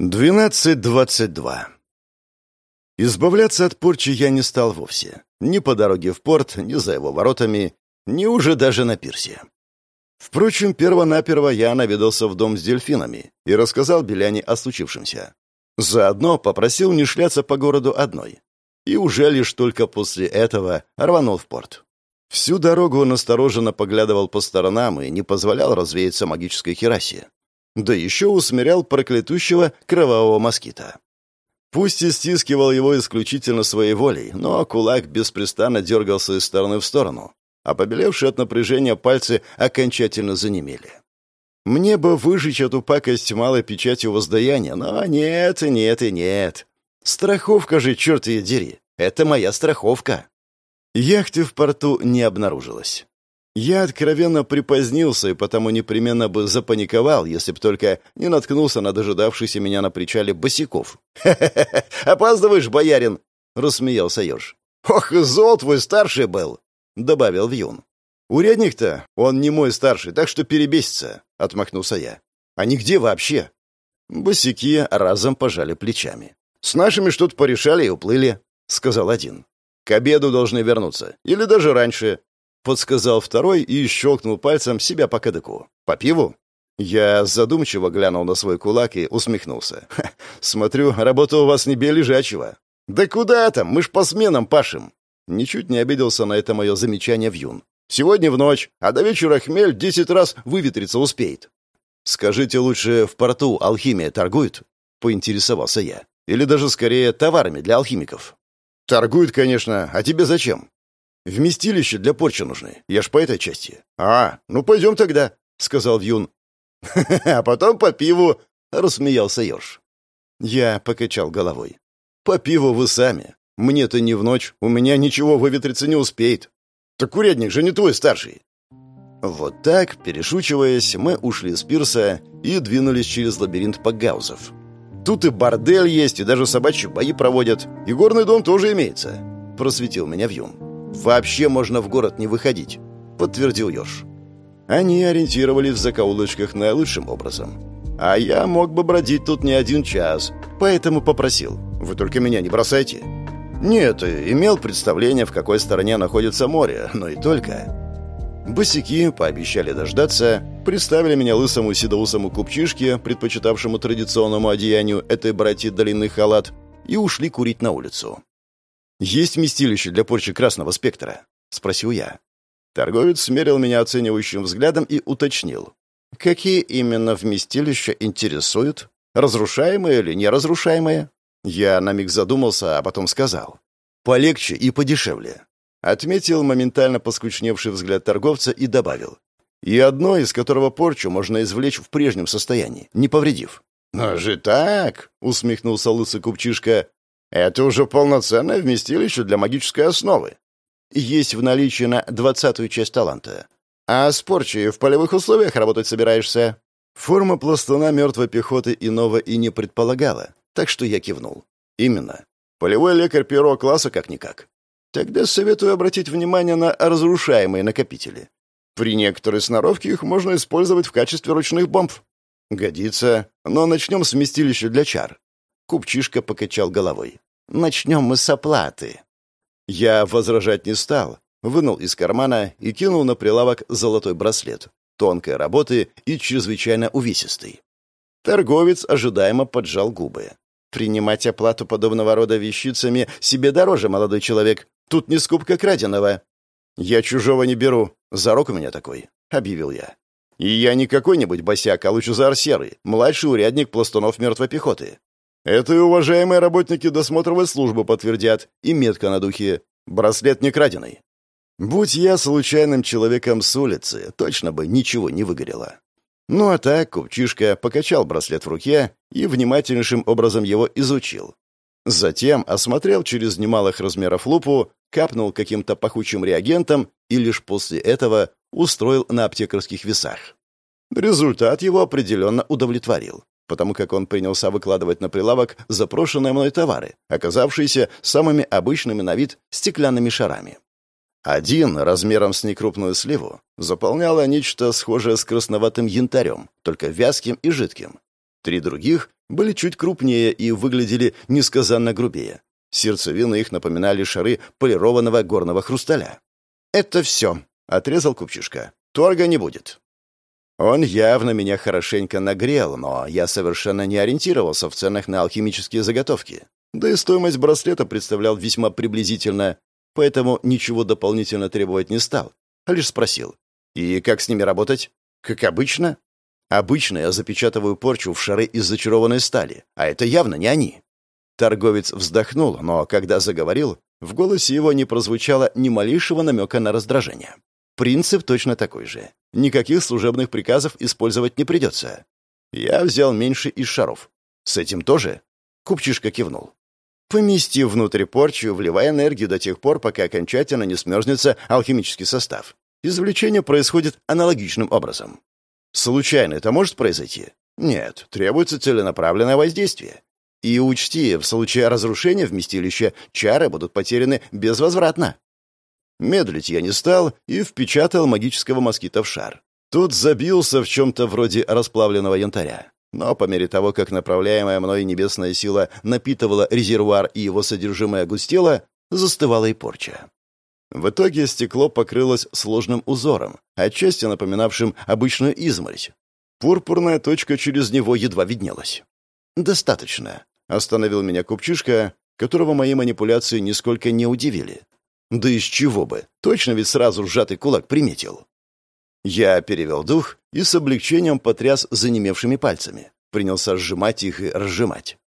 12.22 Избавляться от порчи я не стал вовсе. Ни по дороге в порт, ни за его воротами, ни уже даже на пирсе. Впрочем, перво-наперво я наведался в дом с дельфинами и рассказал Беляне о случившемся. Заодно попросил не шляться по городу одной. И уже лишь только после этого рванул в порт. Всю дорогу он осторожно поглядывал по сторонам и не позволял развеяться магической херасе да еще усмирял проклятущего кровавого москита. Пусть и стискивал его исключительно своей волей, но кулак беспрестанно дергался из стороны в сторону, а побелевшие от напряжения пальцы окончательно занемели. Мне бы выжечь эту пакость малой печатью воздаяния, но нет, нет и нет. Страховка же, черт ее дери, это моя страховка. Яхты в порту не обнаружилось. Я откровенно припозднился и потому непременно бы запаниковал, если б только не наткнулся на дожидавшийся меня на причале босиков. «Ха-ха-ха! Опаздываешь, боярин!» — рассмеялся Ёж. «Ох, зол твой старший был!» — добавил Вьюн. «Урядник-то, он не мой старший, так что перебесится», — отмахнулся я. «Они где вообще?» Босики разом пожали плечами. «С нашими что-то порешали и уплыли», — сказал один. «К обеду должны вернуться. Или даже раньше. Подсказал второй и щелкнул пальцем себя по кадыку. «По пиву?» Я задумчиво глянул на свой кулак и усмехнулся. «Смотрю, работа у вас не бей лежачего». «Да куда там? Мы ж по сменам пашем!» Ничуть не обиделся на это мое замечание в юн. «Сегодня в ночь, а до вечера хмель десять раз выветриться успеет». «Скажите лучше, в порту алхимия торгует?» — поинтересовался я. «Или даже скорее товарами для алхимиков?» «Торгует, конечно. А тебе зачем?» Вместилище для порчи нужны. Я ж по этой части. А, ну пойдем тогда, сказал Вьюн. А потом по пиву, рассмеялся Ёж. Я покачал головой. По пиву вы сами. Мне-то не в ночь, у меня ничего выветриться не успеет. Так урядник же не твой старший. Вот так, перешучиваясь, мы ушли с пирса и двинулись через лабиринт погаузов. Тут и бордель есть, и даже собачьи бои проводят, и горный дом тоже имеется. Просветил меня Вьюн. «Вообще можно в город не выходить», — подтвердил Ёж. Они ориентировались в закоулочках наилучшим образом. А я мог бы бродить тут не один час, поэтому попросил. «Вы только меня не бросайте». Нет, имел представление, в какой стороне находится море, но и только. Босики пообещали дождаться, представили меня лысому седоусому купчишке, предпочитавшему традиционному одеянию этой братьи длинный халат, и ушли курить на улицу. «Есть вместилище для порчи красного спектра?» — спросил я. Торговец смерил меня оценивающим взглядом и уточнил. «Какие именно вместилища интересуют? Разрушаемые или неразрушаемые?» Я на миг задумался, а потом сказал. «Полегче и подешевле». Отметил моментально поскучневший взгляд торговца и добавил. «И одно, из которого порчу можно извлечь в прежнем состоянии, не повредив». «Но же так!» — усмехнулся лысый купчишка. Это уже полноценное вместилище для магической основы. Есть в наличии на двадцатую часть таланта. А с порчей в полевых условиях работать собираешься? Форма пластуна мертвой пехоты иного и не предполагала, так что я кивнул. Именно. Полевой лекарь первого класса как-никак. Тогда советую обратить внимание на разрушаемые накопители. При некоторой сноровке их можно использовать в качестве ручных бомб. Годится, но начнем с вместилища для чар. Купчишка покачал головой. «Начнем мы с оплаты». Я возражать не стал. Вынул из кармана и кинул на прилавок золотой браслет. Тонкой работы и чрезвычайно увесистый. Торговец ожидаемо поджал губы. «Принимать оплату подобного рода вещицами себе дороже, молодой человек. Тут не скупка краденого». «Я чужого не беру. Зарок у меня такой», — объявил я. «И я не какой-нибудь босяк, а лучезар серый, младший урядник пластунов мертвой пехоты. Это и уважаемые работники досмотровой службы подтвердят, и метка на духе. Браслет не краденый. Будь я случайным человеком с улицы, точно бы ничего не выгорело. Ну а так купчишка покачал браслет в руке и внимательнейшим образом его изучил. Затем осмотрел через немалых размеров лупу, капнул каким-то пахучим реагентом и лишь после этого устроил на аптекарских весах. Результат его определенно удовлетворил потому как он принялся выкладывать на прилавок запрошенные мной товары, оказавшиеся самыми обычными на вид стеклянными шарами. Один, размером с некрупную сливу, заполняло нечто схожее с красноватым янтарем, только вязким и жидким. Три других были чуть крупнее и выглядели несказанно грубее. Сердцевины их напоминали шары полированного горного хрусталя. «Это все», — отрезал купчишка. «Торга не будет». Он явно меня хорошенько нагрел, но я совершенно не ориентировался в ценах на алхимические заготовки. Да и стоимость браслета представлял весьма приблизительно, поэтому ничего дополнительно требовать не стал, а лишь спросил. «И как с ними работать?» «Как обычно?» «Обычно я запечатываю порчу в шары из зачарованной стали, а это явно не они». Торговец вздохнул, но когда заговорил, в голосе его не прозвучало ни малейшего намека на раздражение. Принцип точно такой же. Никаких служебных приказов использовать не придется. Я взял меньше из шаров. С этим тоже? Купчишка кивнул. Помести внутрь порчу, вливая энергию до тех пор, пока окончательно не смерзнется алхимический состав. Извлечение происходит аналогичным образом. Случайно это может произойти? Нет, требуется целенаправленное воздействие. И учти, в случае разрушения вместилища чары будут потеряны безвозвратно. Медлить я не стал и впечатал магического москита в шар. Тут забился в чем-то вроде расплавленного янтаря. Но по мере того, как направляемая мной небесная сила напитывала резервуар и его содержимое густело, застывала и порча. В итоге стекло покрылось сложным узором, отчасти напоминавшим обычную изморозь. Пурпурная точка через него едва виднелась. «Достаточно», — остановил меня купчишка, которого мои манипуляции нисколько не удивили. Да из чего бы? Точно ведь сразу сжатый кулак приметил. Я перевел дух и с облегчением потряс занемевшими пальцами. Принялся сжимать их и разжимать.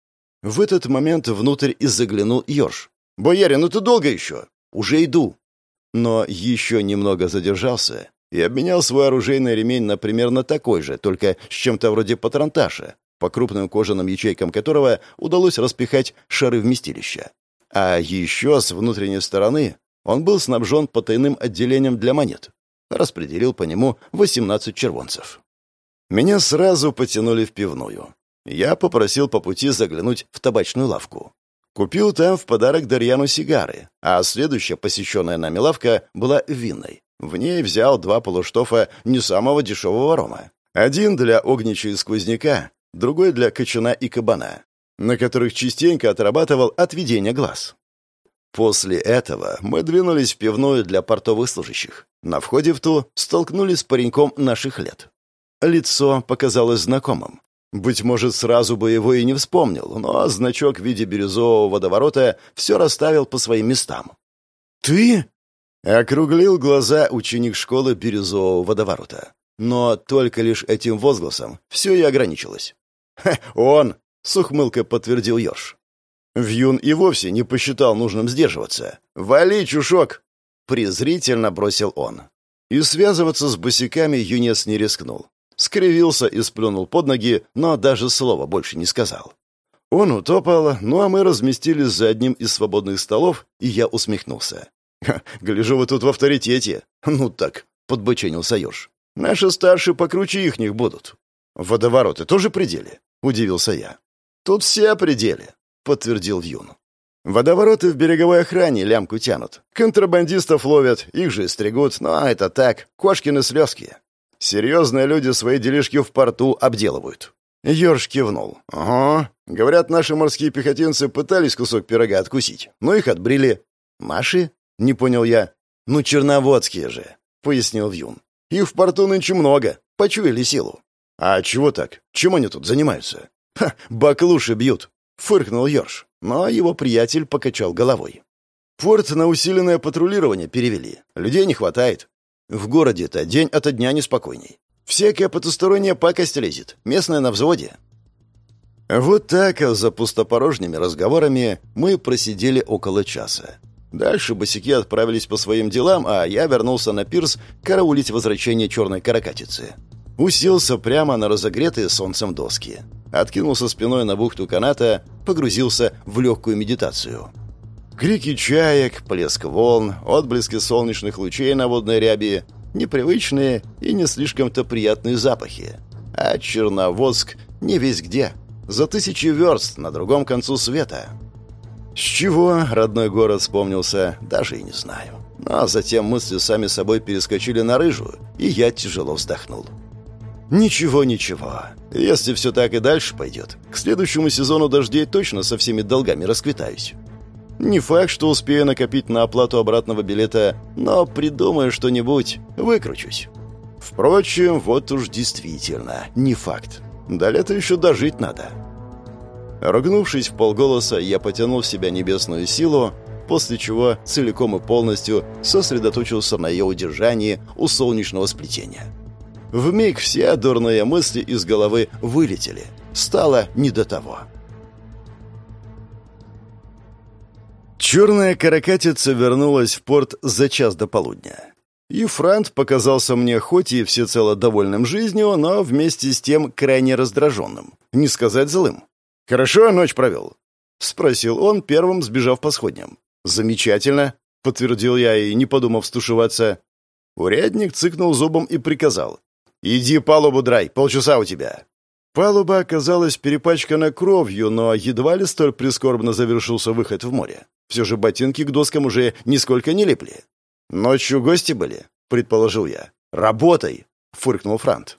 В этот момент внутрь и заглянул Ёрш. «Боярин, ну ты долго еще?» «Уже иду». Но еще немного задержался и обменял свой оружейный ремень на примерно такой же, только с чем-то вроде патронташа, по крупным кожаным ячейкам которого удалось распихать шары вместилища. А еще с внутренней стороны он был снабжен потайным отделением для монет. Распределил по нему 18 червонцев. Меня сразу потянули в пивную. Я попросил по пути заглянуть в табачную лавку. Купил там в подарок Дарьяну сигары, а следующая посещенная нами лавка была винной. В ней взял два полуштофа не самого дешевого рома. Один для огнича и сквозняка, другой для кочана и кабана, на которых частенько отрабатывал отведение глаз. После этого мы двинулись в пивную для портовых служащих. На входе в ту столкнулись с пареньком наших лет. Лицо показалось знакомым. Быть может, сразу бы его и не вспомнил, но значок в виде бирюзового водоворота все расставил по своим местам. «Ты?» — округлил глаза ученик школы бирюзового водоворота. Но только лишь этим возгласом все и ограничилось. «Ха, он!» — с ухмылкой подтвердил Ёж. Вьюн и вовсе не посчитал нужным сдерживаться. «Вали, чушок!» — презрительно бросил он. И связываться с босиками юнец не рискнул. Скривился и сплюнул под ноги, но даже слова больше не сказал. Он утопал, ну а мы разместились за одним из свободных столов, и я усмехнулся. «Гляжу, вы тут в авторитете». «Ну так», — подбоченился Ёж. «Наши старшие покруче ихних будут». «Водовороты тоже пределе?» — удивился я. «Тут все пределе. — подтвердил Вьюн. «Водовороты в береговой охране лямку тянут. Контрабандистов ловят, их же стригут, но это так, кошкины слезки. Серьезные люди свои делишки в порту обделывают». Ёрш кивнул. «Ага. Говорят, наши морские пехотинцы пытались кусок пирога откусить, но их отбрили». «Маши?» — не понял я. «Ну, черноводские же», — пояснил Вьюн. «Их в порту нынче много. Почуяли силу». «А чего так? Чем они тут занимаются?» «Ха, баклуши бьют. — фыркнул Йорш, но его приятель покачал головой. «Порт на усиленное патрулирование перевели. Людей не хватает. В городе-то день ото дня неспокойней. Всякая потусторонняя пакость лезет, местная на взводе». Вот так, за пустопорожними разговорами, мы просидели около часа. Дальше босики отправились по своим делам, а я вернулся на пирс караулить возвращение черной каракатицы. Уселся прямо на разогретые солнцем доски откинулся спиной на бухту каната, погрузился в легкую медитацию. Крики чаек, плеск волн, отблески солнечных лучей на водной ряби, непривычные и не слишком-то приятные запахи. А Черноводск не весь где, за тысячи верст на другом концу света. С чего родной город вспомнился, даже и не знаю. Но затем мысли сами собой перескочили на рыжую, и я тяжело вздохнул. Ничего, ничего. Если все так и дальше пойдет, к следующему сезону дождей точно со всеми долгами расквитаюсь. Не факт, что успею накопить на оплату обратного билета, но придумаю что-нибудь, выкручусь. Впрочем, вот уж действительно не факт. До лета еще дожить надо. Ругнувшись в полголоса, я потянул в себя небесную силу, после чего целиком и полностью сосредоточился на ее удержании у солнечного сплетения. Вмиг все дурные мысли из головы вылетели. Стало не до того. Черная каракатица вернулась в порт за час до полудня. И Франт показался мне хоть и всецело довольным жизнью, но вместе с тем крайне раздраженным. Не сказать злым. «Хорошо ночь провел?» — спросил он, первым сбежав по сходням. «Замечательно», — подтвердил я и, не подумав стушеваться. Урядник цыкнул зубом и приказал. «Иди палубу драй, полчаса у тебя». Палуба оказалась перепачкана кровью, но едва ли столь прискорбно завершился выход в море. Все же ботинки к доскам уже нисколько не липли. «Ночью гости были?» — предположил я. «Работай!» — фыркнул Франт.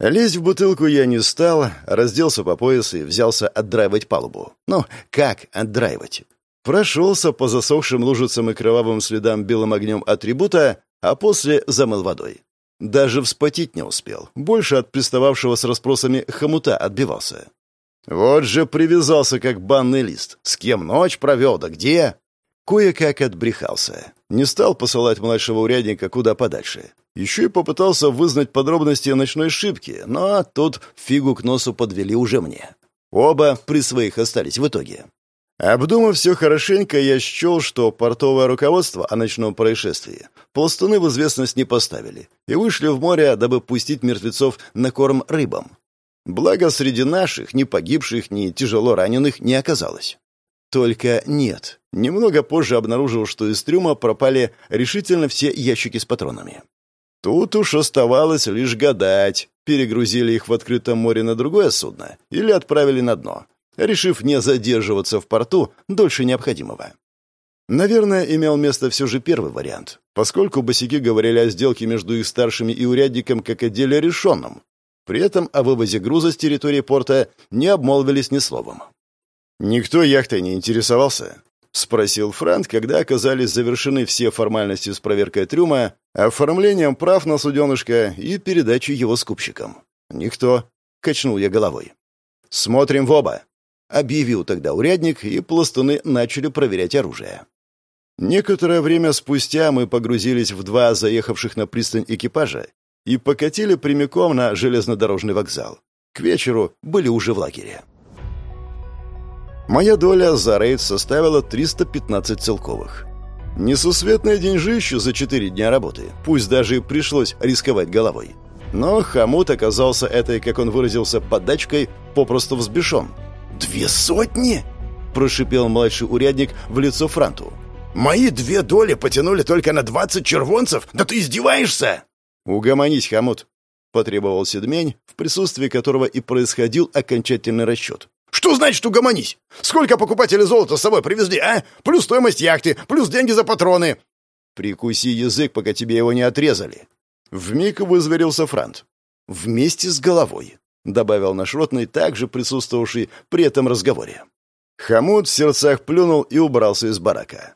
Лезть в бутылку я не стал, разделся по пояс и взялся отдраивать палубу. Ну, как отдраивать? Прошелся по засохшим лужицам и кровавым следам белым огнем атрибута, а после замыл водой. Даже вспотеть не успел. Больше от пристававшего с расспросами хомута отбивался. Вот же привязался, как банный лист. С кем ночь провел, да где? Кое-как отбрехался. Не стал посылать младшего урядника куда подальше. Еще и попытался вызнать подробности ночной шибки, но тут фигу к носу подвели уже мне. Оба при своих остались в итоге. Обдумав все хорошенько, я счел, что портовое руководство о ночном происшествии полстуны в известность не поставили и вышли в море, дабы пустить мертвецов на корм рыбам. Благо, среди наших ни погибших, ни тяжело раненых не оказалось. Только нет. Немного позже обнаружил, что из трюма пропали решительно все ящики с патронами. Тут уж оставалось лишь гадать, перегрузили их в открытом море на другое судно или отправили на дно, решив не задерживаться в порту дольше необходимого. Наверное, имел место все же первый вариант, поскольку босики говорили о сделке между их старшими и урядником как о деле решенном. При этом о вывозе груза с территории порта не обмолвились ни словом. «Никто яхтой не интересовался?» — спросил Франт, когда оказались завершены все формальности с проверкой трюма, оформлением прав на суденышко и передачей его скупщикам. «Никто», — качнул я головой. «Смотрим в оба», объявил тогда урядник, и пластуны начали проверять оружие. Некоторое время спустя мы погрузились в два заехавших на пристань экипажа и покатили прямиком на железнодорожный вокзал. К вечеру были уже в лагере. Моя доля за рейд составила 315 целковых. Несусветное деньжище за четыре дня работы, пусть даже и пришлось рисковать головой. Но хомут оказался этой, как он выразился, подачкой попросту взбешен – «Две сотни?» – прошипел младший урядник в лицо Франту. «Мои две доли потянули только на двадцать червонцев? Да ты издеваешься!» «Угомонись, хомут!» – потребовал Седмень, в присутствии которого и происходил окончательный расчет. «Что значит угомонись? Сколько покупателей золота с собой привезли, а? Плюс стоимость яхты, плюс деньги за патроны!» «Прикуси язык, пока тебе его не отрезали!» Вмиг вызверился Франт. «Вместе с головой!» — добавил наш ротный, также присутствовавший при этом разговоре. Хамут в сердцах плюнул и убрался из барака.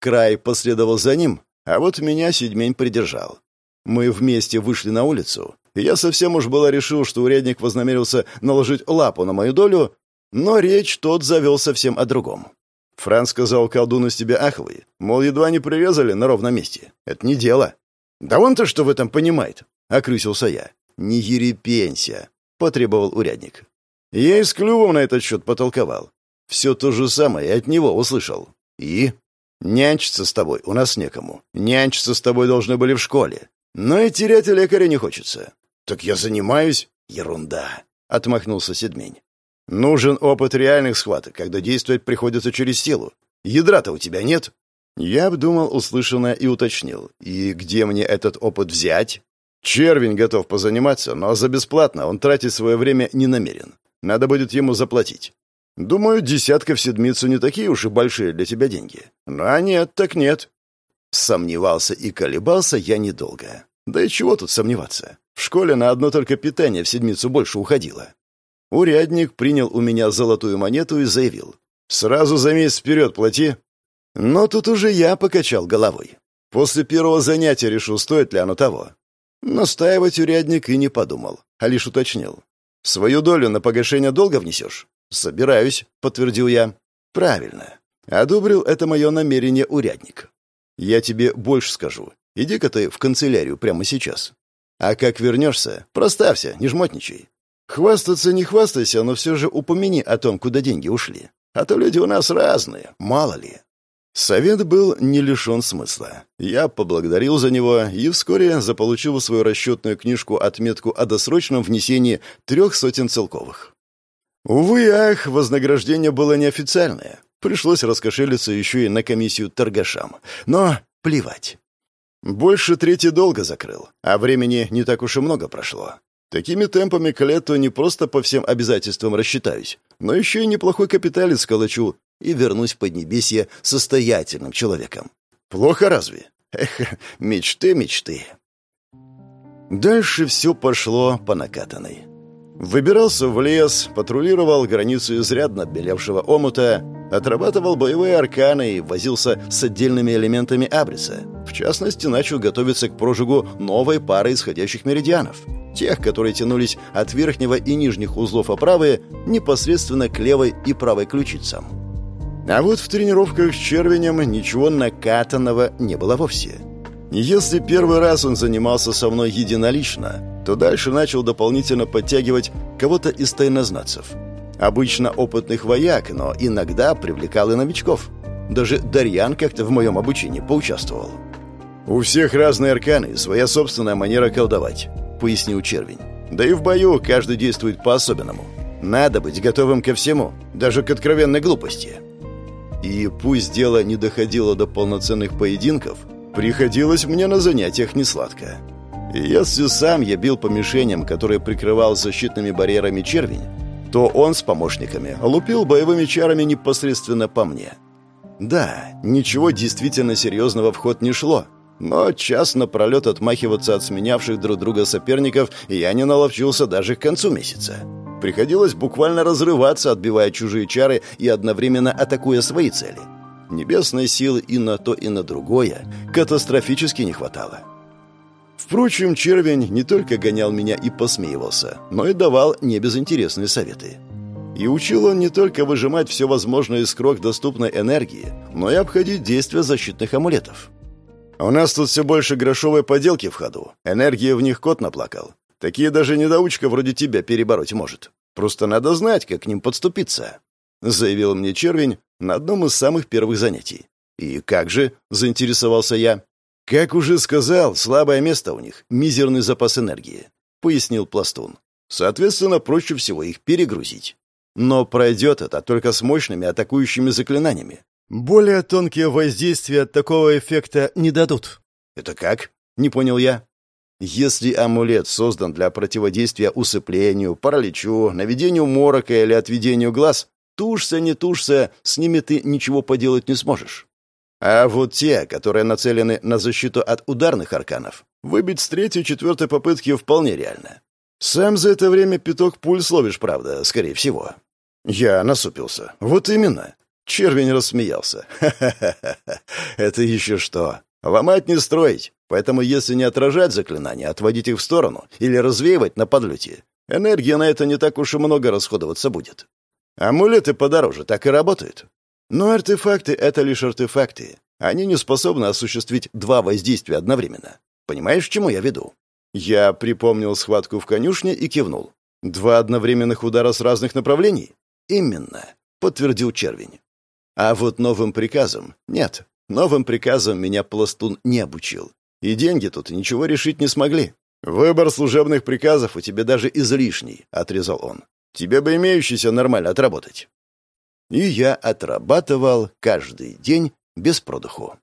Край последовал за ним, а вот меня седьмень придержал. Мы вместе вышли на улицу, и я совсем уж было решил, что урядник вознамерился наложить лапу на мою долю, но речь тот завел совсем о другом. Франц сказал колдун из тебя аховый, мол, едва не прирезали на ровном месте. Это не дело. «Да он-то что в этом понимает?» — окрысился я. «Не ерепенься. — потребовал урядник. Я и с Клювом на этот счет потолковал. Все то же самое от него услышал. И? Нянчиться с тобой у нас некому. Нянчиться с тобой должны были в школе. Но и терять лекаря не хочется. Так я занимаюсь. Ерунда, — отмахнулся Седмень. Нужен опыт реальных схваток, когда действовать приходится через силу. Ядра-то у тебя нет? Я обдумал услышанное и уточнил. И где мне этот опыт взять? Червень готов позаниматься, но за бесплатно он тратить свое время не намерен. Надо будет ему заплатить. Думаю, десятка в седмицу не такие уж и большие для тебя деньги. А нет, так нет. Сомневался и колебался я недолго. Да и чего тут сомневаться? В школе на одно только питание в седмицу больше уходило. Урядник принял у меня золотую монету и заявил. «Сразу за месяц вперед плати». Но тут уже я покачал головой. После первого занятия решил, стоит ли оно того. Настаивать урядник и не подумал, а лишь уточнил. «Свою долю на погашение долга внесешь?» «Собираюсь», — подтвердил я. «Правильно. Одобрил это мое намерение урядник. Я тебе больше скажу. Иди-ка ты в канцелярию прямо сейчас. А как вернешься, проставься, не жмотничай. Хвастаться не хвастайся, но все же упомяни о том, куда деньги ушли. А то люди у нас разные, мало ли. Совет был не лишен смысла. Я поблагодарил за него и вскоре заполучил в свою расчетную книжку отметку о досрочном внесении трех сотен целковых. Увы, ах, вознаграждение было неофициальное. Пришлось раскошелиться еще и на комиссию торгашам. Но плевать. Больше трети долго закрыл, а времени не так уж и много прошло. Такими темпами к лету не просто по всем обязательствам рассчитаюсь, но еще и неплохой капиталец сколочу и вернусь в Поднебесье состоятельным человеком. Плохо разве? Эх, мечты, мечты. Дальше все пошло по накатанной. Выбирался в лес, патрулировал границу изрядно белевшего омута, отрабатывал боевые арканы и возился с отдельными элементами абриса. В частности, начал готовиться к прожигу новой пары исходящих меридианов. Тех, которые тянулись от верхнего и нижних узлов оправы непосредственно к левой и правой ключицам. А вот в тренировках с червенем ничего накатанного не было вовсе. Если первый раз он занимался со мной единолично, то дальше начал дополнительно подтягивать кого-то из тайнознацев. Обычно опытных вояк, но иногда привлекал и новичков. Даже Дарьян как-то в моем обучении поучаствовал. «У всех разные арканы своя собственная манера колдовать», — пояснил Червень. «Да и в бою каждый действует по-особенному. Надо быть готовым ко всему, даже к откровенной глупости». И пусть дело не доходило до полноценных поединков, приходилось мне на занятиях несладко. Если сам я бил по мишеням, которые прикрывал защитными барьерами червень, то он с помощниками лупил боевыми чарами непосредственно по мне. Да, ничего действительно серьезного в ход не шло, но час напролет отмахиваться от сменявших друг друга соперников я не наловчился даже к концу месяца. Приходилось буквально разрываться, отбивая чужие чары и одновременно атакуя свои цели. Небесной силы и на то, и на другое катастрофически не хватало. Впрочем, червень не только гонял меня и посмеивался, но и давал небезынтересные советы. И учил он не только выжимать все возможное из крок доступной энергии, но и обходить действия защитных амулетов. «У нас тут все больше грошовой поделки в ходу. Энергия в них кот наплакал. Такие даже недоучка вроде тебя перебороть может. Просто надо знать, как к ним подступиться», — заявил мне Червень на одном из самых первых занятий. «И как же?» — заинтересовался я. «Как уже сказал, слабое место у них — мизерный запас энергии», — пояснил Пластун. «Соответственно, проще всего их перегрузить. Но пройдет это только с мощными атакующими заклинаниями. Более тонкие воздействия от такого эффекта не дадут». «Это как?» — не понял я. Если амулет создан для противодействия усыплению, параличу, наведению морока или отведению глаз, тушься, не тушься, с ними ты ничего поделать не сможешь. А вот те, которые нацелены на защиту от ударных арканов, выбить с третьей-четвертой попытки вполне реально. Сам за это время пяток пуль словишь, правда, скорее всего. Я насупился. Вот именно. Червень рассмеялся. «Ха-ха-ха! Это еще что? Ломать не строить. Поэтому если не отражать заклинания, отводить их в сторону или развеивать на подлете, энергия на это не так уж и много расходоваться будет. Амулеты подороже так и работают. Но артефакты — это лишь артефакты. Они не способны осуществить два воздействия одновременно. Понимаешь, к чему я веду? Я припомнил схватку в конюшне и кивнул. Два одновременных удара с разных направлений? Именно, подтвердил Червень. А вот новым приказом нет. Новым приказом меня пластун не обучил. И деньги тут ничего решить не смогли. Выбор служебных приказов у тебя даже излишний, отрезал он. Тебе бы имеющийся нормально отработать. И я отрабатывал каждый день без продыху.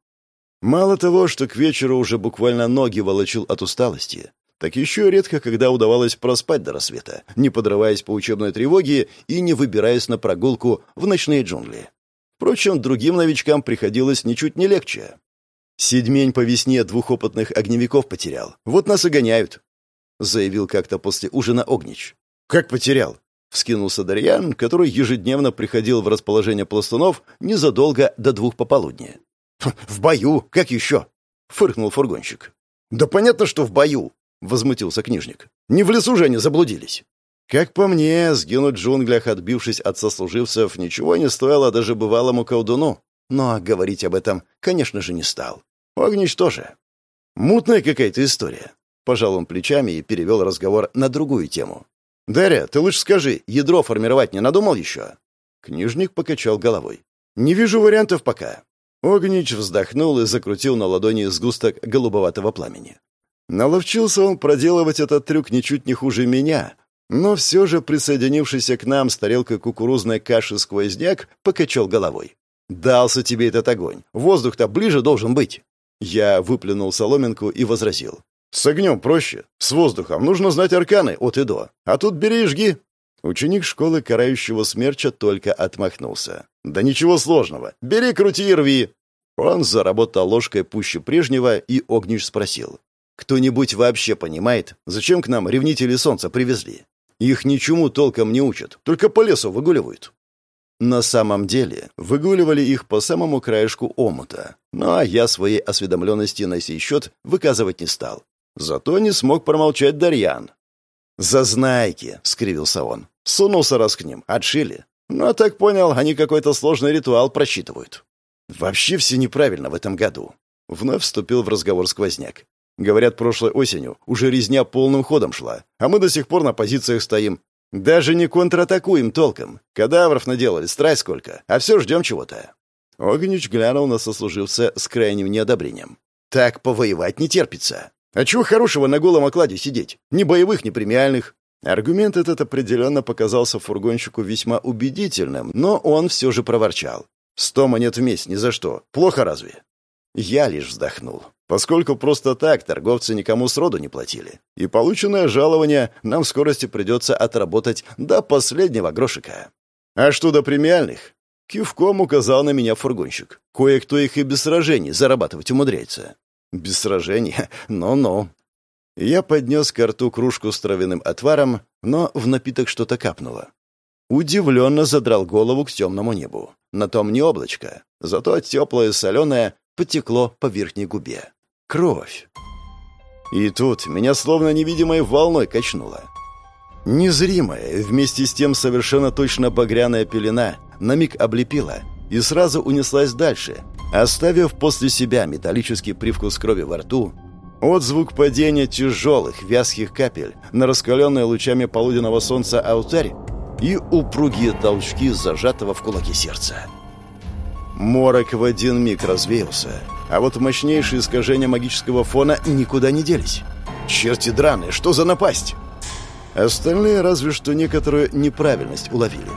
Мало того, что к вечеру уже буквально ноги волочил от усталости, так еще редко когда удавалось проспать до рассвета, не подрываясь по учебной тревоге и не выбираясь на прогулку в ночные джунгли. Впрочем, другим новичкам приходилось ничуть не легче. Седьмень по весне двух опытных огневиков потерял. Вот нас и гоняют. — заявил как-то после ужина Огнич. «Как потерял?» — вскинулся Дарьян, который ежедневно приходил в расположение пластунов незадолго до двух пополудни. «В бою! Как еще?» — фыркнул фургонщик. «Да понятно, что в бою!» — возмутился книжник. «Не в лесу же они заблудились!» Как по мне, сгинуть в джунглях, отбившись от сослуживцев, ничего не стоило даже бывалому колдуну. Но говорить об этом, конечно же, не стал. Огнич тоже. Мутная какая-то история. Пожал он плечами и перевел разговор на другую тему. «Дарья, ты лучше скажи, ядро формировать не надумал еще?» Книжник покачал головой. «Не вижу вариантов пока». Огнич вздохнул и закрутил на ладони сгусток голубоватого пламени. Наловчился он проделывать этот трюк ничуть не хуже меня, но все же присоединившийся к нам с тарелкой кукурузной каши сквозняк покачал головой. «Дался тебе этот огонь. Воздух-то ближе должен быть». Я выплюнул соломинку и возразил. «С огнем проще. С воздухом нужно знать арканы от и до. А тут бери и жги». Ученик школы карающего смерча только отмахнулся. «Да ничего сложного. Бери, крути и рви». Он заработал ложкой пуще прежнего, и Огниш спросил. «Кто-нибудь вообще понимает, зачем к нам ревнители солнца привезли? Их ничему толком не учат, только по лесу выгуливают». На самом деле, выгуливали их по самому краешку омута, но я своей осведомленности на сей счет выказывать не стал. Зато не смог промолчать Дарьян. «Зазнайки!» — скривился он. Сунулся раз к ним, отшили. Но, так понял, они какой-то сложный ритуал просчитывают. Вообще все неправильно в этом году. Вновь вступил в разговор сквозняк. Говорят, прошлой осенью уже резня полным ходом шла, а мы до сих пор на позициях стоим. Даже не контратакуем толком. Кадавров наделали, страсть сколько, а все ждем чего-то». Огнич глянул на сослуживца с крайним неодобрением. «Так повоевать не терпится. А чего хорошего на голом окладе сидеть? Ни боевых, ни премиальных». Аргумент этот определенно показался фургонщику весьма убедительным, но он все же проворчал. «Сто монет в месяц ни за что. Плохо разве?» Я лишь вздохнул поскольку просто так торговцы никому сроду не платили. И полученное жалование нам в скорости придется отработать до последнего грошика. А что до премиальных? Кивком указал на меня фургонщик. Кое-кто их и без сражений зарабатывать умудряется. Без сражений? Ну-ну. Я поднес к рту кружку с травяным отваром, но в напиток что-то капнуло. Удивленно задрал голову к темному небу. На том не облачко, зато теплое соленое потекло по верхней губе. Кровь. И тут меня словно невидимой волной качнуло. Незримая, вместе с тем совершенно точно багряная пелена на миг облепила и сразу унеслась дальше, оставив после себя металлический привкус крови во рту, отзвук падения тяжелых вязких капель на раскаленные лучами полуденного солнца алтарь и упругие толчки зажатого в кулаке сердца. Морок в один миг развеялся, а вот мощнейшие искажения магического фона никуда не делись. Черти драные, что за напасть? Остальные разве что некоторую неправильность уловили.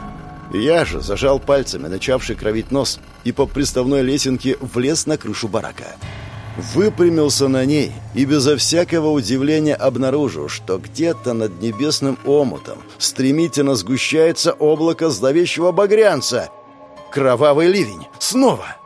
Я же зажал пальцами начавший кровить нос и по приставной лесенке влез на крышу барака. Выпрямился на ней и безо всякого удивления обнаружил, что где-то над небесным омутом стремительно сгущается облако зловещего багрянца — Кровавый ливень! Снова!»